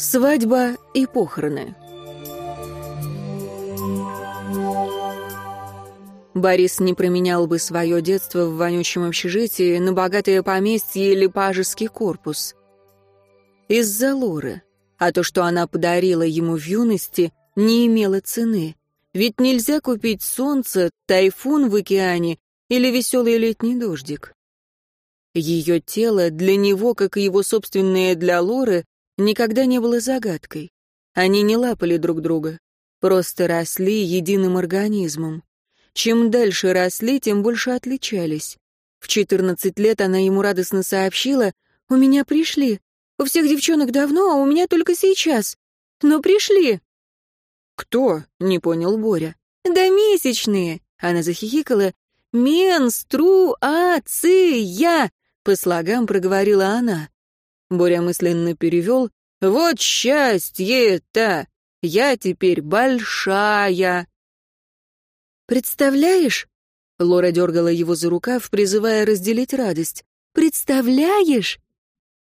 Свадьба и похороны. Борис не променял бы свое детство в вонючем общежитии на богатое поместье или пажеский корпус. Из-за Лоры. А то, что она подарила ему в юности, не имело цены. Ведь нельзя купить солнце, тайфун в океане или веселый летний дождик. Ее тело для него, как и его собственное для Лоры, никогда не было загадкой. Они не лапали друг друга, просто росли единым организмом. Чем дальше росли, тем больше отличались. В 14 лет она ему радостно сообщила, «У меня пришли. У всех девчонок давно, а у меня только сейчас. Но пришли». «Кто?» — не понял Боря. «Да месячные!» — она захихикала. «Менструация!» — по слогам проговорила она. Боря мысленно перевел. «Вот счастье-то! Я теперь большая!» «Представляешь?» Лора дергала его за рукав, призывая разделить радость. «Представляешь?»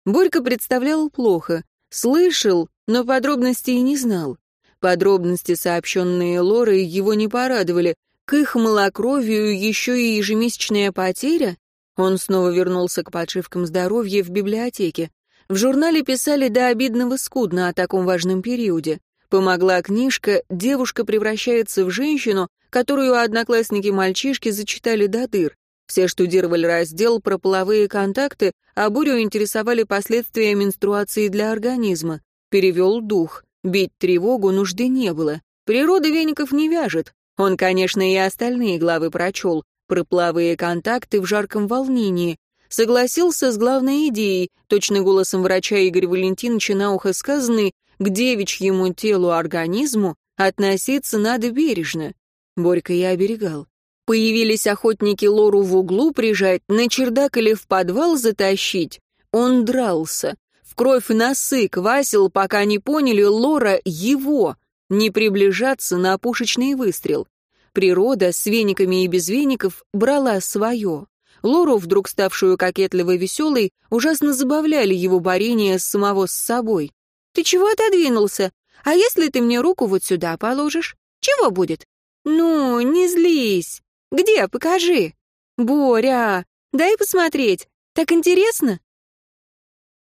Борька представлял плохо. Слышал, но подробностей не знал. Подробности, сообщенные Лорой, его не порадовали. К их малокровию еще и ежемесячная потеря. Он снова вернулся к подшивкам здоровья в библиотеке. В журнале писали до обидного скудно о таком важном периоде. Помогла книжка «Девушка превращается в женщину», которую одноклассники-мальчишки зачитали до дыр. Все штудировали раздел про половые контакты, а Бурю интересовали последствия менструации для организма. Перевел дух. Бить тревогу нужды не было. Природа веников не вяжет. Он, конечно, и остальные главы прочел. Про половые контакты в жарком волнении согласился с главной идеей, точно голосом врача Игоря Валентиновича на ухо сказанный, к девичьему телу-организму относиться надо бережно. Борька я оберегал. Появились охотники Лору в углу прижать, на чердак или в подвал затащить. Он дрался. В кровь носы квасил, пока не поняли, Лора его. Не приближаться на пушечный выстрел. Природа с вениками и без веников брала свое. Лору, вдруг ставшую кокетливо веселой, ужасно забавляли его борения самого с собой. «Ты чего отодвинулся? А если ты мне руку вот сюда положишь? Чего будет?» «Ну, не злись. Где, покажи». «Боря, дай посмотреть. Так интересно?»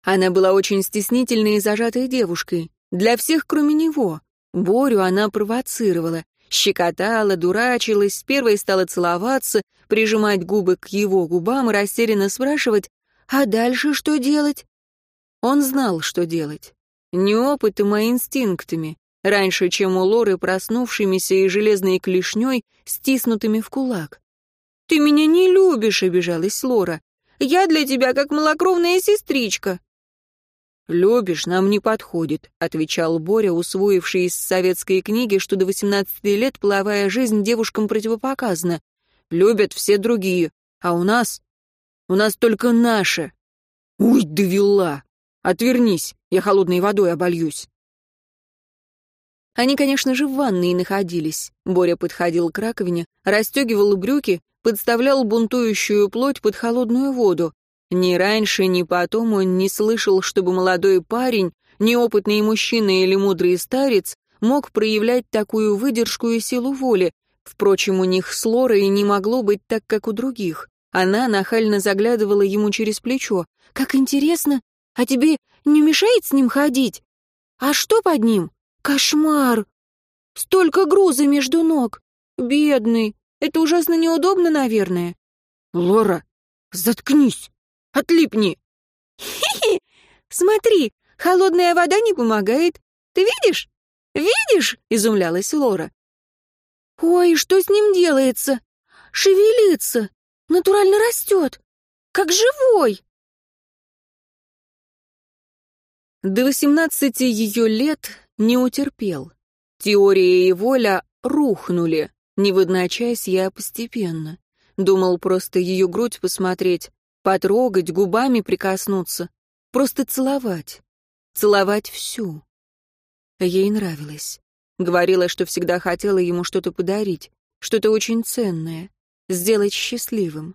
Она была очень стеснительной и зажатой девушкой. Для всех, кроме него. Борю она провоцировала. Щекотала, дурачилась, первой стала целоваться, прижимать губы к его губам и растерянно спрашивать, «А дальше что делать?» Он знал, что делать. Не опытом, а инстинктами. Раньше, чем у Лоры, проснувшимися и железной клешней, стиснутыми в кулак. «Ты меня не любишь», — обижалась Лора. «Я для тебя как малокровная сестричка». «Любишь, нам не подходит», — отвечал Боря, усвоивший из советской книги, что до 18 лет половая жизнь девушкам противопоказана. «Любят все другие, а у нас... у нас только наша». «Уй, довела! Отвернись, я холодной водой обольюсь». Они, конечно же, в ванной находились. Боря подходил к раковине, расстегивал брюки, подставлял бунтующую плоть под холодную воду. Ни раньше, ни потом он не слышал, чтобы молодой парень, неопытный мужчина или мудрый старец, мог проявлять такую выдержку и силу воли. Впрочем, у них с Лорой не могло быть так, как у других. Она нахально заглядывала ему через плечо. «Как интересно! А тебе не мешает с ним ходить? А что под ним? Кошмар! Столько груза между ног! Бедный! Это ужасно неудобно, наверное». «Лора, заткнись!» Отлипни!» «Хи-хи! Смотри, холодная вода не помогает. Ты видишь? Видишь?» — изумлялась Лора. «Ой, что с ним делается? Шевелится, натурально растет, как живой!» До восемнадцати ее лет не утерпел. Теория и воля рухнули, не в одночасье, а постепенно. Думал просто ее грудь посмотреть, Потрогать, губами прикоснуться. Просто целовать. Целовать всю. Ей нравилось. Говорила, что всегда хотела ему что-то подарить, что-то очень ценное, сделать счастливым.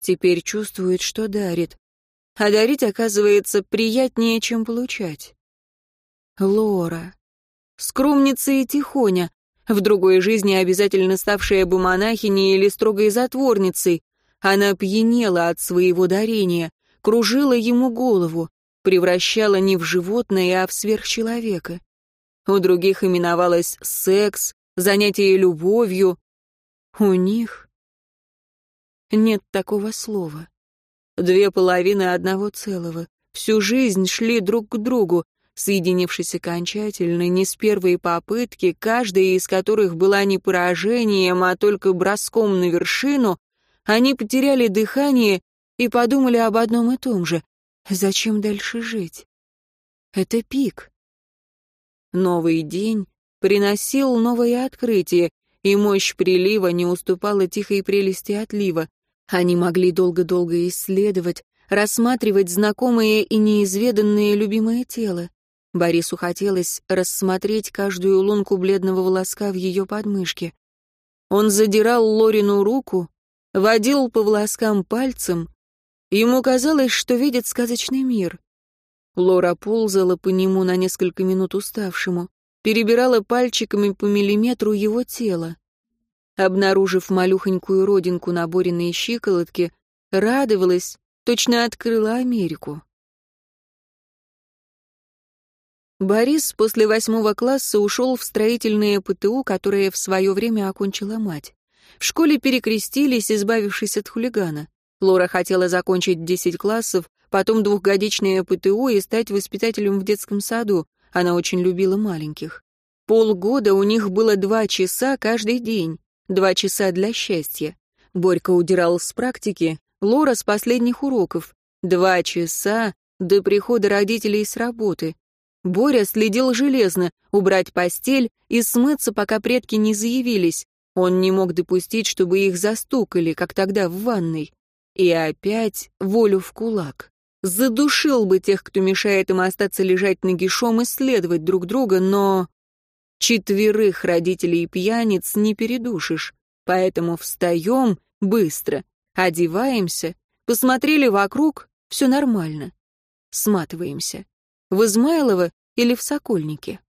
Теперь чувствует, что дарит. А дарить, оказывается, приятнее, чем получать. Лора. Скромница и тихоня, в другой жизни обязательно ставшая бы монахиней или строгой затворницей. Она пьянела от своего дарения, кружила ему голову, превращала не в животное, а в сверхчеловека. У других именовалось секс, занятие любовью. У них нет такого слова. Две половины одного целого. Всю жизнь шли друг к другу, соединившись окончательно, не с первой попытки, каждая из которых была не поражением, а только броском на вершину, они потеряли дыхание и подумали об одном и том же. Зачем дальше жить? Это пик. Новый день приносил новое открытие, и мощь прилива не уступала тихой прелести отлива. Они могли долго-долго исследовать, рассматривать знакомое и неизведанное любимое тело. Борису хотелось рассмотреть каждую лунку бледного волоска в ее подмышке. Он задирал Лорину руку, водил по волоскам пальцем. Ему казалось, что видит сказочный мир. Лора ползала по нему на несколько минут уставшему, перебирала пальчиками по миллиметру его тела. Обнаружив малюхонькую родинку на Бориной щиколотке, радовалась, точно открыла Америку. Борис после восьмого класса ушел в строительное ПТУ, которое в свое время окончила мать. В школе перекрестились, избавившись от хулигана. Лора хотела закончить десять классов, потом двухгодичное ПТУ и стать воспитателем в детском саду. Она очень любила маленьких. Полгода у них было два часа каждый день. Два часа для счастья. Борька удирал с практики, Лора с последних уроков. Два часа до прихода родителей с работы. Боря следил железно, убрать постель и смыться, пока предки не заявились. Он не мог допустить, чтобы их застукали, как тогда в ванной. И опять волю в кулак. Задушил бы тех, кто мешает им остаться лежать нагишом и следовать друг друга, но... Четверых родителей пьяниц не передушишь, поэтому встаем быстро, одеваемся, посмотрели вокруг, все нормально. Сматываемся в Измайлово или в Сокольнике.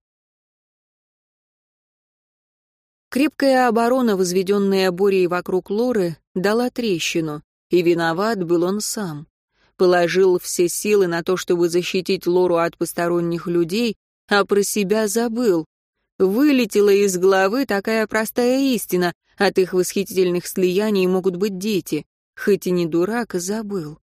Крепкая оборона, возведенная Борей вокруг Лоры, дала трещину, и виноват был он сам. Положил все силы на то, чтобы защитить Лору от посторонних людей, а про себя забыл. Вылетела из головы такая простая истина, от их восхитительных слияний могут быть дети. Хоть и не дурак, забыл.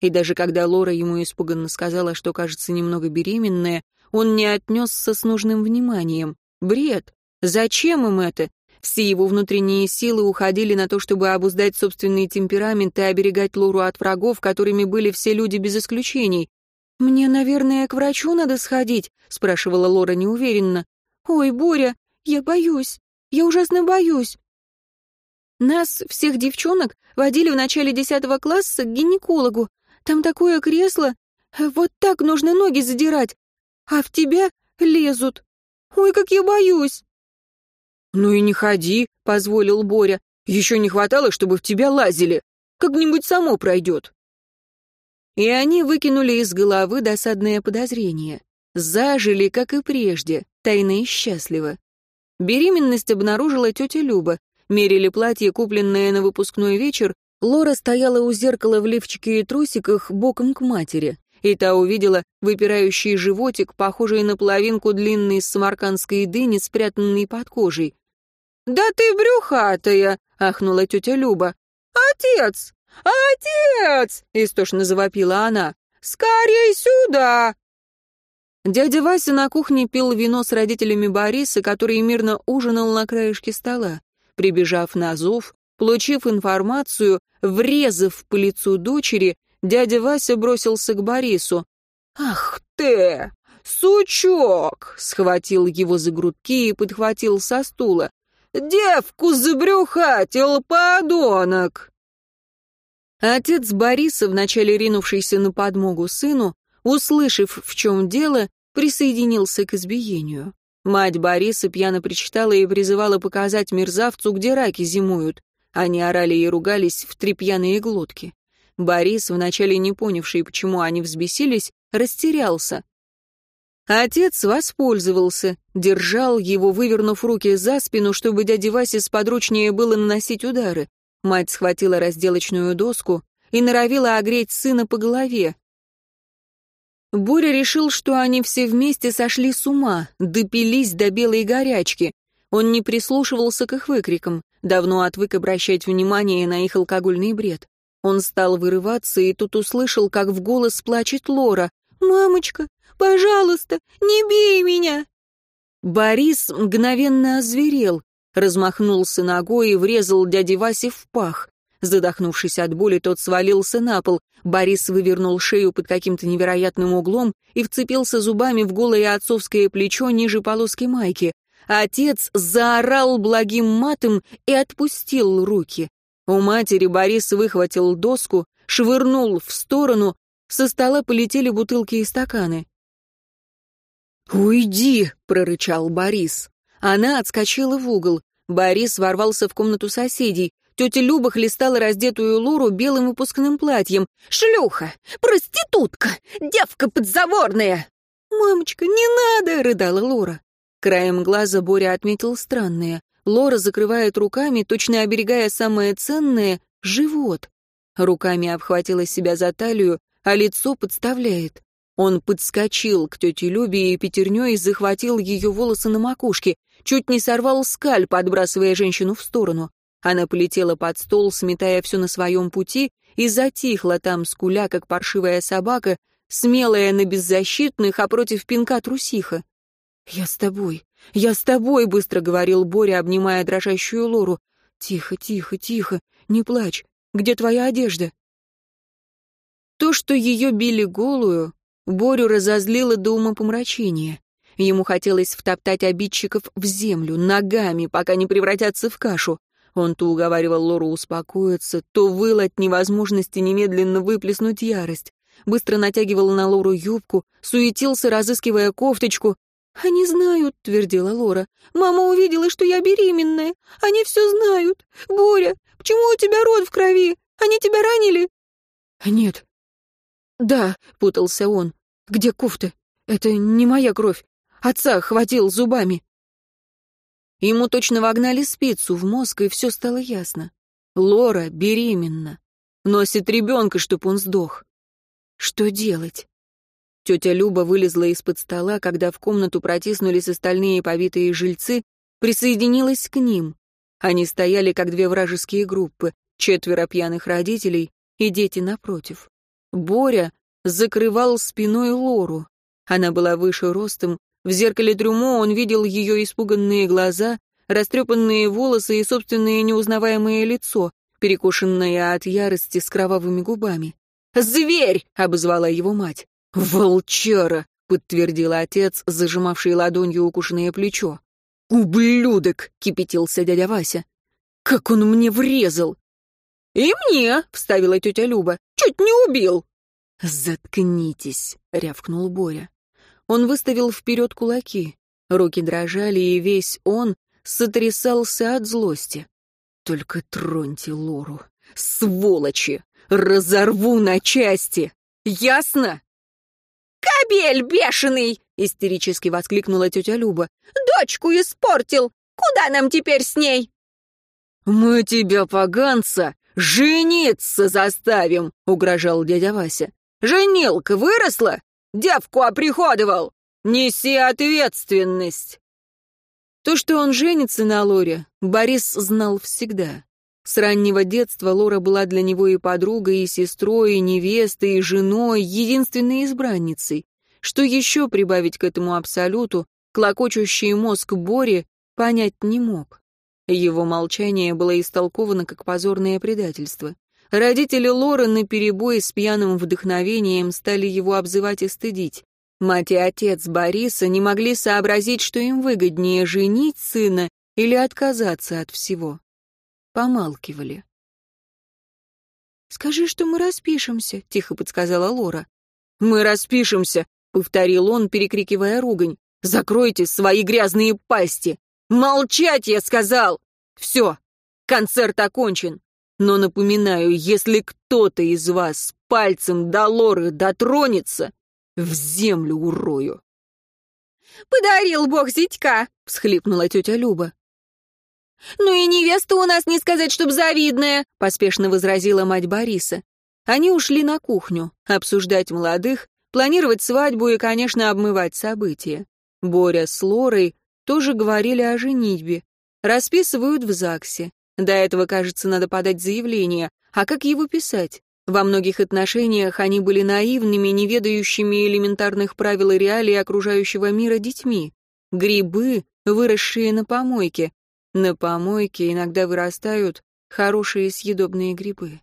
И даже когда Лора ему испуганно сказала, что кажется немного беременная, он не отнесся с нужным вниманием. Бред! Зачем им это? Все его внутренние силы уходили на то, чтобы обуздать собственный темперамент и оберегать Лору от врагов, которыми были все люди без исключений. «Мне, наверное, к врачу надо сходить?» — спрашивала Лора неуверенно. «Ой, Боря, я боюсь. Я ужасно боюсь. Нас, всех девчонок, водили в начале десятого класса к гинекологу. Там такое кресло. Вот так нужно ноги задирать. А в тебя лезут. Ой, как я боюсь. Ну и не ходи, позволил Боря. Еще не хватало, чтобы в тебя лазили. Как-нибудь само пройдет. И они выкинули из головы досадное подозрение. Зажили, как и прежде, тайно и счастливо. Беременность обнаружила тетя Люба. Мерили платье, купленное на выпускной вечер, Лора стояла у зеркала в лифчике и трусиках боком к матери, и та увидела выпирающий животик, похожий на половинку длинной самаркандской дыни, спрятанной под кожей. «Да ты брюхатая!» — ахнула тетя Люба. «Отец! Отец!» — истошно завопила она. «Скорей сюда!» Дядя Вася на кухне пил вино с родителями Бориса, который мирно ужинал на краешке стола. Прибежав на зов, Получив информацию, врезав по лицу дочери, дядя Вася бросился к Борису. «Ах ты! Сучок!» — схватил его за грудки и подхватил со стула. «Девку забрюхатил, подонок!» Отец Бориса, вначале ринувшийся на подмогу сыну, услышав, в чем дело, присоединился к избиению. Мать Бориса пьяно причитала и призывала показать мерзавцу, где раки зимуют. Они орали и ругались в три пьяные глотки. Борис, вначале не понявший, почему они взбесились, растерялся. Отец воспользовался, держал его, вывернув руки за спину, чтобы дяде Васе сподручнее было наносить удары. Мать схватила разделочную доску и норовила огреть сына по голове. Боря решил, что они все вместе сошли с ума, допились до белой горячки. Он не прислушивался к их выкрикам, давно отвык обращать внимание на их алкогольный бред. Он стал вырываться и тут услышал, как в голос плачет Лора. «Мамочка, пожалуйста, не бей меня!» Борис мгновенно озверел, размахнулся ногой и врезал дяде Васе в пах. Задохнувшись от боли, тот свалился на пол. Борис вывернул шею под каким-то невероятным углом и вцепился зубами в голое отцовское плечо ниже полоски майки. Отец заорал благим матом и отпустил руки. У матери Борис выхватил доску, швырнул в сторону, со стола полетели бутылки и стаканы. «Уйди!» — прорычал Борис. Она отскочила в угол. Борис ворвался в комнату соседей. Тетя Люба хлестала раздетую Лору белым выпускным платьем. «Шлюха! Проститутка! Девка подзаборная!» «Мамочка, не надо!» — рыдала Лора. Краем глаза Боря отметил странное. Лора закрывает руками, точно оберегая самое ценное — живот. Руками обхватила себя за талию, а лицо подставляет. Он подскочил к тете Любе и пятерней захватил ее волосы на макушке, чуть не сорвал скальп, отбрасывая женщину в сторону. Она полетела под стол, сметая все на своем пути, и затихла там, скуля, как паршивая собака, смелая на беззащитных, а против пинка трусиха. «Я с тобой, я с тобой», — быстро говорил Боря, обнимая дрожащую Лору. «Тихо, тихо, тихо, не плачь. Где твоя одежда?» То, что ее били голую, Борю разозлило до умопомрачения. Ему хотелось втоптать обидчиков в землю, ногами, пока не превратятся в кашу. Он то уговаривал Лору успокоиться, то выл от невозможности немедленно выплеснуть ярость. Быстро натягивал на Лору юбку, суетился, разыскивая кофточку. «Они знают», — твердила Лора. «Мама увидела, что я беременная. Они все знают. Боря, почему у тебя рот в крови? Они тебя ранили?» «Нет». «Да», — путался он. «Где кофта? Это не моя кровь. Отца хватил зубами». Ему точно вогнали спицу в мозг, и все стало ясно. Лора беременна. Носит ребенка, чтоб он сдох. Что делать? Тетя Люба вылезла из-под стола, когда в комнату протиснулись остальные повитые жильцы, присоединилась к ним. Они стояли, как две вражеские группы, четверо пьяных родителей и дети напротив. Боря закрывал спиной Лору. Она была выше ростом, в зеркале трюмо он видел ее испуганные глаза, растрепанные волосы и собственное неузнаваемое лицо, перекошенное от ярости с кровавыми губами. «Зверь!» — обозвала его мать. «Волчара!» — подтвердил отец, зажимавший ладонью укушенное плечо. «Ублюдок!» — кипятился дядя Вася. «Как он мне врезал!» «И мне!» — вставила тетя Люба. «Чуть не убил!» «Заткнитесь!» — рявкнул Боря. Он выставил вперед кулаки. Руки дрожали, и весь он сотрясался от злости. «Только троньте Лору! Сволочи! Разорву на части! Ясно?» «Кобель бешеный!» — истерически воскликнула тетя Люба. «Дочку испортил! Куда нам теперь с ней?» «Мы тебя, поганца, жениться заставим!» — угрожал дядя Вася. «Женилка выросла? Девку оприходовал! Неси ответственность!» То, что он женится на Лоре, Борис знал всегда. С раннего детства Лора была для него и подругой, и сестрой, и невестой, и женой, единственной избранницей. Что еще прибавить к этому абсолюту, клокочущий мозг Бори понять не мог. Его молчание было истолковано как позорное предательство. Родители Лоры наперебой с пьяным вдохновением стали его обзывать и стыдить. Мать и отец Бориса не могли сообразить, что им выгоднее женить сына или отказаться от всего. Помалкивали. «Скажи, что мы распишемся», — тихо подсказала Лора. «Мы распишемся», — повторил он, перекрикивая ругань. «Закройте свои грязные пасти! Молчать, я сказал! Все, концерт окончен. Но напоминаю, если кто-то из вас пальцем до лоры дотронется, в землю урою. Подарил бог зятька!» — всхлипнула тетя Люба. «Ну и невеста у нас, не сказать, чтоб завидная!» — поспешно возразила мать Бориса. Они ушли на кухню, обсуждать молодых, планировать свадьбу и, конечно, обмывать события. Боря с Лорой тоже говорили о женитьбе. Расписывают в ЗАГСе. До этого, кажется, надо подать заявление. А как его писать? Во многих отношениях они были наивными, неведающими элементарных правил и реалий окружающего мира детьми. Грибы, выросшие на помойке. На помойке иногда вырастают хорошие съедобные грибы.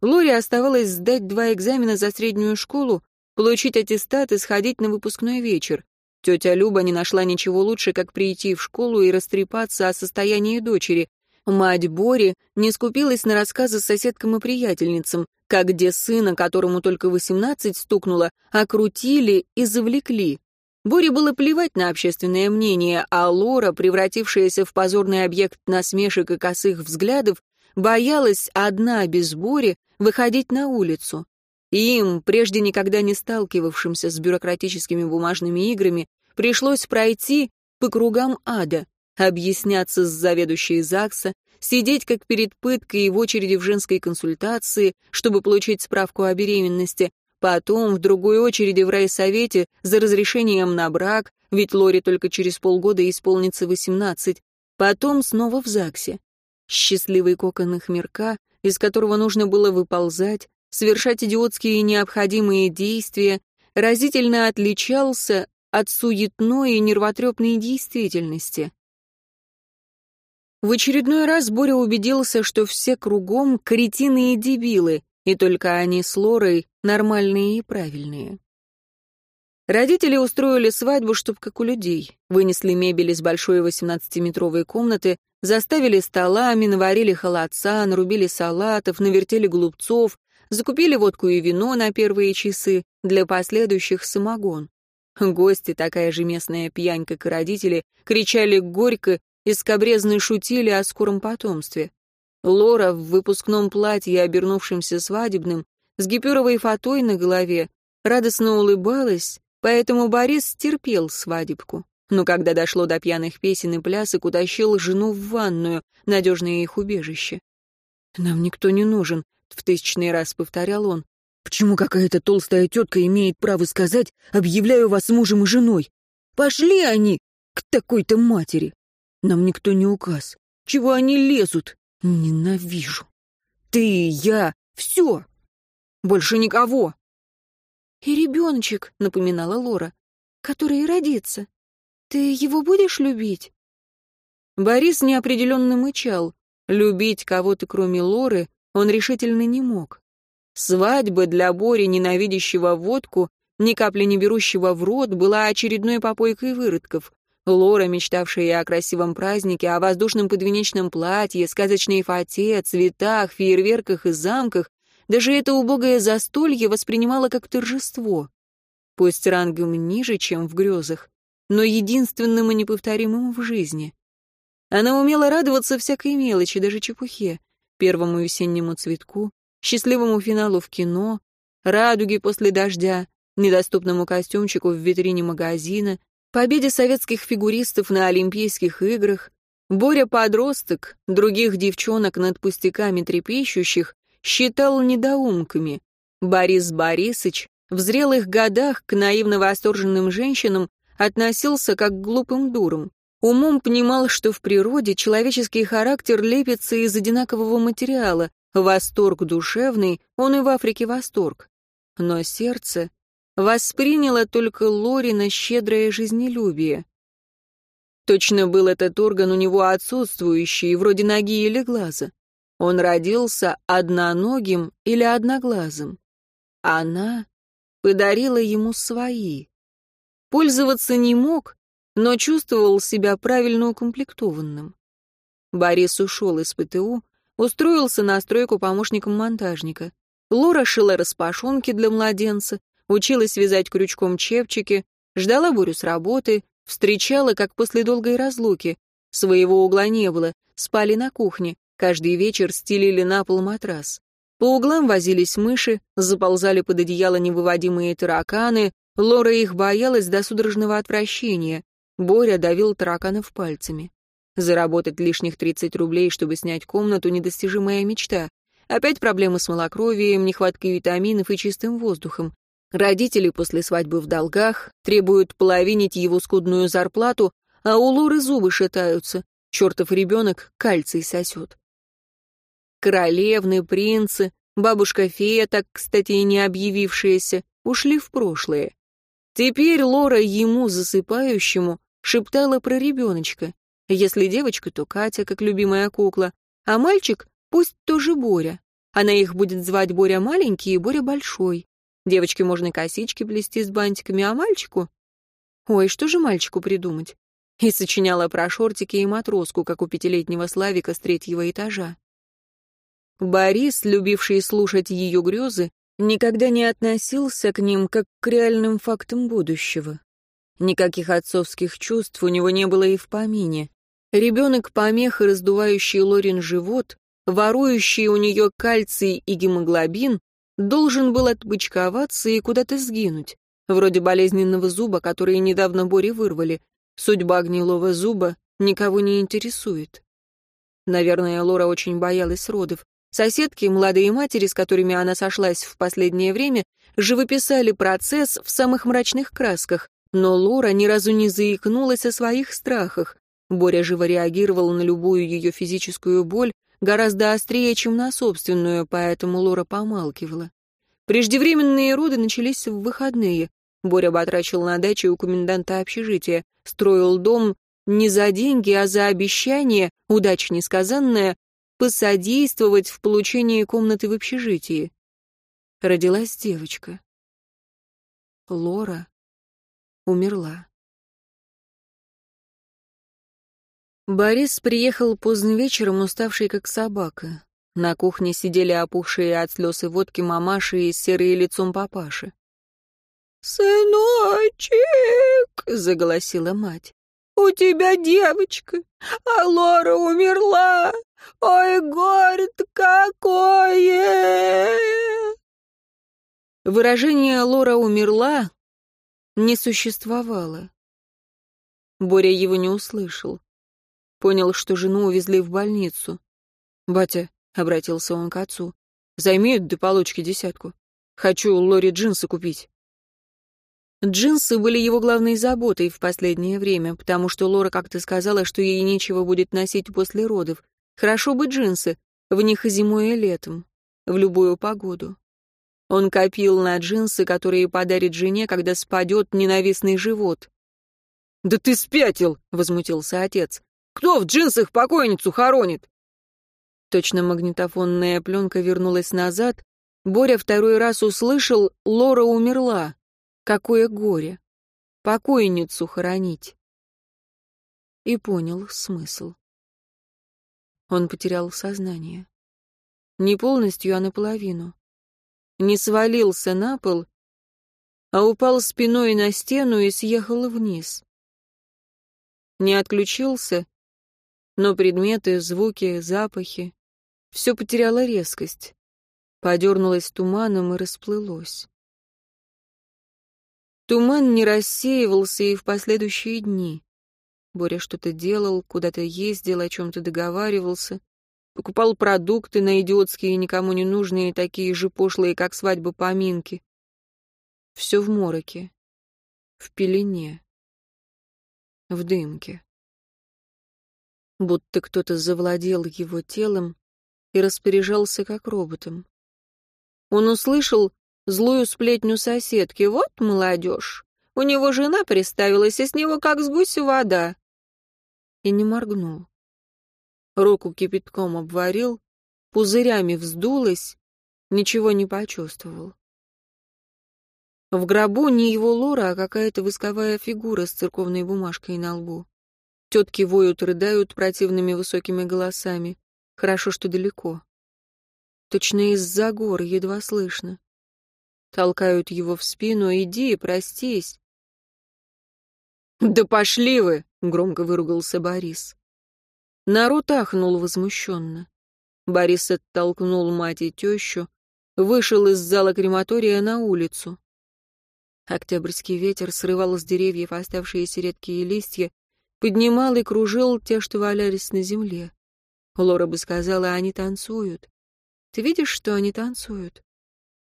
Лоре оставалось сдать два экзамена за среднюю школу, получить аттестат и сходить на выпускной вечер. Тетя Люба не нашла ничего лучше, как прийти в школу и растрепаться о состоянии дочери. Мать Бори не скупилась на рассказы соседкам и приятельницам, как где сына, которому только восемнадцать стукнуло, окрутили и завлекли. Боре было плевать на общественное мнение, а Лора, превратившаяся в позорный объект насмешек и косых взглядов, боялась одна без Бори выходить на улицу. Им, прежде никогда не сталкивавшимся с бюрократическими бумажными играми, пришлось пройти по кругам ада, объясняться с заведующей ЗАГСа, сидеть как перед пыткой в очереди в женской консультации, чтобы получить справку о беременности, потом в другой очереди в райсовете за разрешением на брак, ведь Лоре только через полгода исполнится 18, потом снова в ЗАГСе. Счастливый кокон их мирка, из которого нужно было выползать, совершать идиотские необходимые действия, разительно отличался от суетной и нервотрепной действительности. В очередной раз Боря убедился, что все кругом кретины и дебилы, и только они с Лорой нормальные и правильные. Родители устроили свадьбу, чтоб как у людей. Вынесли мебель из большой 18-метровой комнаты, заставили столами, наварили холодца, нарубили салатов, навертели голубцов, Закупили водку и вино на первые часы, для последующих самогон. Гости, такая же местная пьянь, как и родители, кричали горько и скобрезно шутили о скором потомстве. Лора в выпускном платье, обернувшемся свадебным, с гипюровой фатой на голове, радостно улыбалась, поэтому Борис терпел свадебку. Но когда дошло до пьяных песен и плясок, утащил жену в ванную, надежное их убежище. «Нам никто не нужен», в тысячный раз повторял он. «Почему какая-то толстая тетка имеет право сказать, объявляю вас мужем и женой? Пошли они к такой-то матери! Нам никто не указ. Чего они лезут? Ненавижу. Ты, я, все. Больше никого!» «И ребеночек», — напоминала Лора, — «который родится. Ты его будешь любить?» Борис неопределенно мычал. Любить кого-то, кроме Лоры, он решительно не мог. Свадьба для Бори, ненавидящего водку, ни капли не берущего в рот, была очередной попойкой выродков. Лора, мечтавшая о красивом празднике, о воздушном подвенечном платье, сказочной фате, цветах, фейерверках и замках, даже это убогое застолье воспринимала как торжество. Пусть рангом ниже, чем в грезах, но единственным и неповторимым в жизни. Она умела радоваться всякой мелочи, даже чепухе первому весеннему цветку, счастливому финалу в кино, радуге после дождя, недоступному костюмчику в витрине магазина, победе советских фигуристов на Олимпийских играх, Боря-подросток, других девчонок над пустяками трепещущих, считал недоумками. Борис Борисыч в зрелых годах к наивно-восторженным женщинам относился как к глупым дурам. Умом понимал, что в природе человеческий характер лепится из одинакового материала. Восторг душевный, он и в Африке восторг. Но сердце восприняло только Лорина щедрое жизнелюбие. Точно был этот орган у него отсутствующий, вроде ноги или глаза. Он родился одноногим или одноглазым. Она подарила ему свои. Пользоваться не мог, но чувствовал себя правильно укомплектованным. Борис ушел из ПТУ, устроился на стройку помощником монтажника. Лора шила распашонки для младенца, училась вязать крючком чепчики, ждала Борю с работы, встречала, как после долгой разлуки. Своего угла не было, спали на кухне, каждый вечер стелили на пол матрас. По углам возились мыши, заползали под одеяло невыводимые тараканы, Лора их боялась до судорожного отвращения. Боря давил тараканов пальцами. Заработать лишних 30 рублей, чтобы снять комнату — недостижимая мечта. Опять проблемы с малокровием, нехваткой витаминов и чистым воздухом. Родители после свадьбы в долгах требуют половинить его скудную зарплату, а у Лоры зубы шатаются. Чертов ребенок кальций сосет. Королевны, принцы, бабушка-фея, так, кстати, и не объявившаяся, ушли в прошлое. Теперь Лора ему, засыпающему, шептала про ребеночка. Если девочка, то Катя, как любимая кукла, а мальчик пусть тоже Боря. Она их будет звать Боря маленький и Боря большой. Девочке можно косички плести с бантиками, а мальчику... Ой, что же мальчику придумать? И сочиняла про шортики и матроску, как у пятилетнего Славика с третьего этажа. Борис, любивший слушать ее грезы, никогда не относился к ним как к реальным фактам будущего. Никаких отцовских чувств у него не было и в помине. Ребенок помеха, раздувающий Лорин живот, ворующий у нее кальций и гемоглобин, должен был отбычковаться и куда-то сгинуть, вроде болезненного зуба, который недавно Боре вырвали. Судьба гнилого зуба никого не интересует. Наверное, Лора очень боялась родов. Соседки, молодые матери, с которыми она сошлась в последнее время, живописали процесс в самых мрачных красках, но Лора ни разу не заикнулась о своих страхах. Боря живо реагировал на любую ее физическую боль, гораздо острее, чем на собственную, поэтому Лора помалкивала. Преждевременные роды начались в выходные. Боря батрачил на даче у коменданта общежития, строил дом не за деньги, а за обещание, удача несказанная, посодействовать в получении комнаты в общежитии. Родилась девочка. Лора умерла. Борис приехал поздно вечером, уставший как собака. На кухне сидели опухшие от слез и водки мамаши и серые лицом папаши. «Сыночек!» — заголосила мать. «У тебя девочка, а Лора умерла! Ой, горе-то какое!» Выражение «Лора умерла» не существовало. Боря его не услышал. Понял, что жену увезли в больницу. «Батя», — обратился он к отцу, — «займи до получки десятку. Хочу Лоре джинсы купить». Джинсы были его главной заботой в последнее время, потому что Лора как-то сказала, что ей нечего будет носить после родов. Хорошо бы джинсы, в них и зимой, и летом, в любую погоду. Он копил на джинсы, которые подарит жене, когда спадет ненавистный живот. «Да ты спятил!» — возмутился отец. Кто в джинсах покойницу хоронит?» Точно магнитофонная пленка вернулась назад. Боря второй раз услышал «Лора умерла». Какое горе! Покойницу хоронить. И понял смысл. Он потерял сознание. Не полностью, а наполовину. Не свалился на пол, а упал спиной на стену и съехал вниз. Не отключился, но предметы, звуки, запахи — все потеряло резкость, подернулось туманом и расплылось. Туман не рассеивался и в последующие дни. Боря что-то делал, куда-то ездил, о чем-то договаривался, покупал продукты на идиотские, никому не нужные, такие же пошлые, как свадьба-поминки. Все в мороке, в пелене, в дымке будто кто-то завладел его телом и распоряжался как роботом. Он услышал злую сплетню соседки. «Вот молодежь! У него жена приставилась, и с него как с гуся вода!» И не моргнул. Руку кипятком обварил, пузырями вздулась, ничего не почувствовал. В гробу не его лора, а какая-то восковая фигура с церковной бумажкой на лбу. Тетки воют, рыдают противными высокими голосами. Хорошо, что далеко. Точно из-за гор, едва слышно. Толкают его в спину. «Иди, простись». «Да пошли вы!» — громко выругался Борис. Народ ахнул возмущенно. Борис оттолкнул мать и тещу, вышел из зала крематория на улицу. Октябрьский ветер срывал с деревьев оставшиеся редкие листья, поднимал и кружил те, что валялись на земле. Лора бы сказала, они танцуют. Ты видишь, что они танцуют?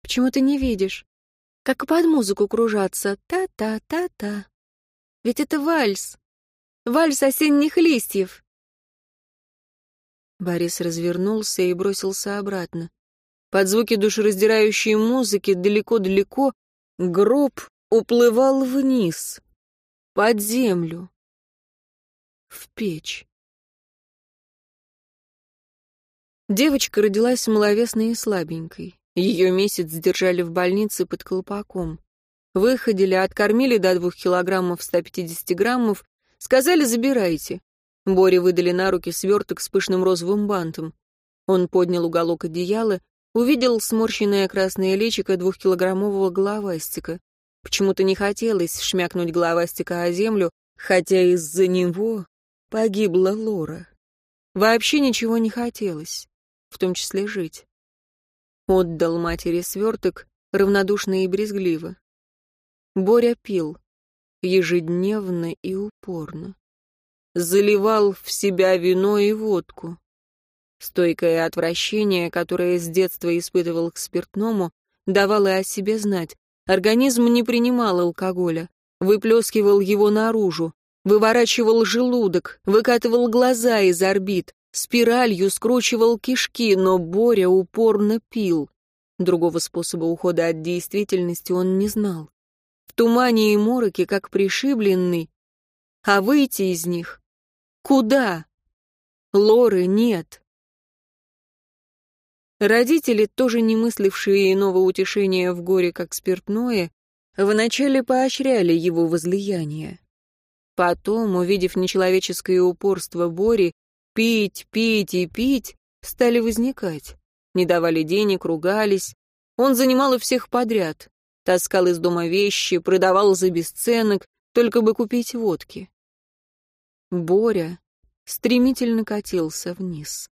Почему ты не видишь? Как под музыку кружатся. Та-та-та-та. Ведь это вальс. Вальс осенних листьев. Борис развернулся и бросился обратно. Под звуки душераздирающей музыки далеко-далеко гроб уплывал вниз, под землю, в печь. Девочка родилась маловесной и слабенькой. Ее месяц держали в больнице под колпаком. Выходили, откормили до двух килограммов 150 граммов, сказали «забирайте». Боре выдали на руки сверток с пышным розовым бантом. Он поднял уголок одеяла, увидел сморщенное красное личико двухкилограммового головастика. Почему-то не хотелось шмякнуть головастика о землю, хотя из-за него погибла Лора. Вообще ничего не хотелось, в том числе жить. Отдал матери сверток, равнодушно и брезгливо. Боря пил, ежедневно и упорно. Заливал в себя вино и водку. Стойкое отвращение, которое с детства испытывал к спиртному, давало о себе знать. Организм не принимал алкоголя, выплескивал его наружу, выворачивал желудок, выкатывал глаза из орбит, Спиралью скручивал кишки, но Боря упорно пил. Другого способа ухода от действительности он не знал. В тумане и мороке, как пришибленный. А выйти из них? Куда? Лоры нет. Родители, тоже не мыслившие иного утешения в горе, как спиртное, вначале поощряли его возлияние. Потом, увидев нечеловеческое упорство Бори, пить, пить и пить стали возникать. Не давали денег, ругались. Он занимал у всех подряд. Таскал из дома вещи, продавал за бесценок, только бы купить водки. Боря стремительно катился вниз.